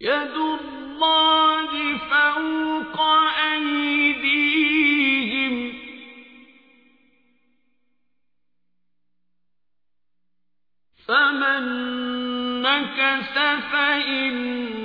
يد الله فوق أيديهم. فمن نكس فإنما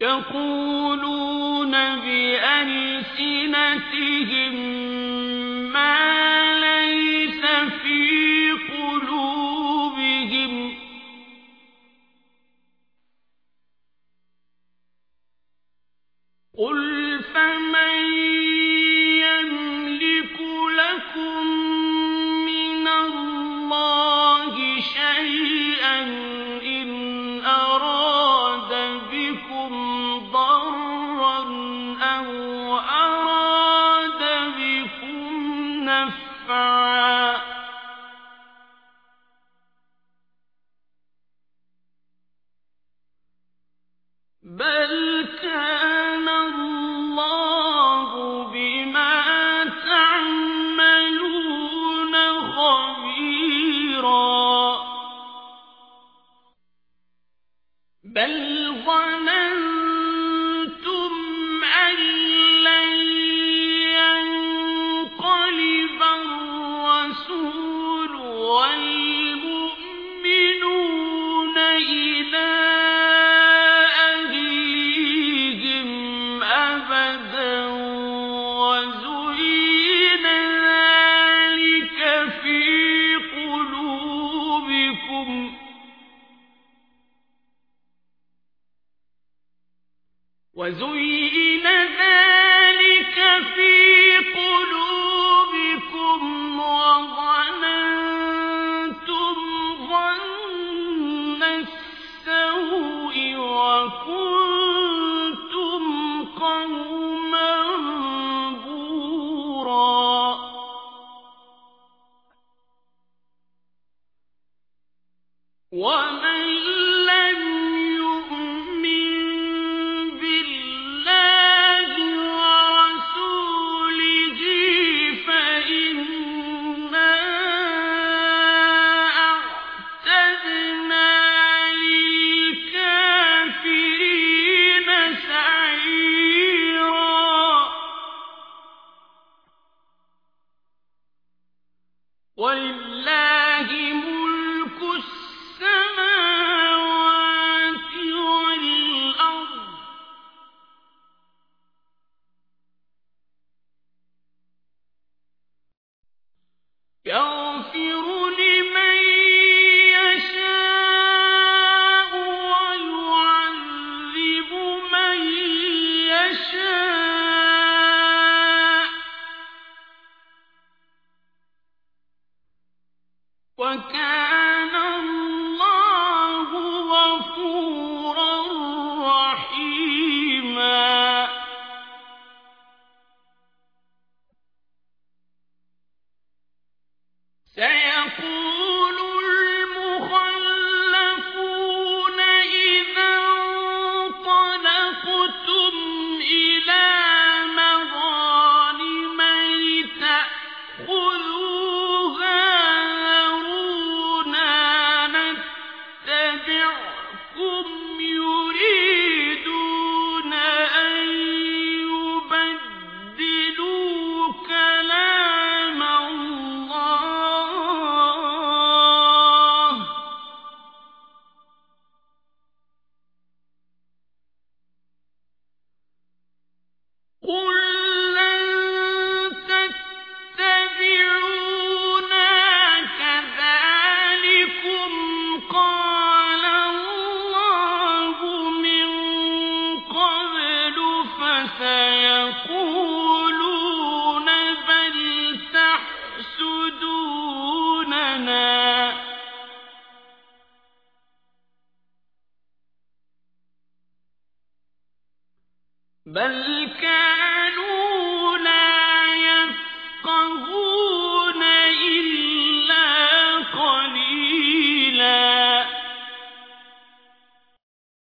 يقولون بألسنتهم بل وزين ذلك في قلوبكم وظننتم ظن السوء وكنتم قوما بورا. وَ yeah وكان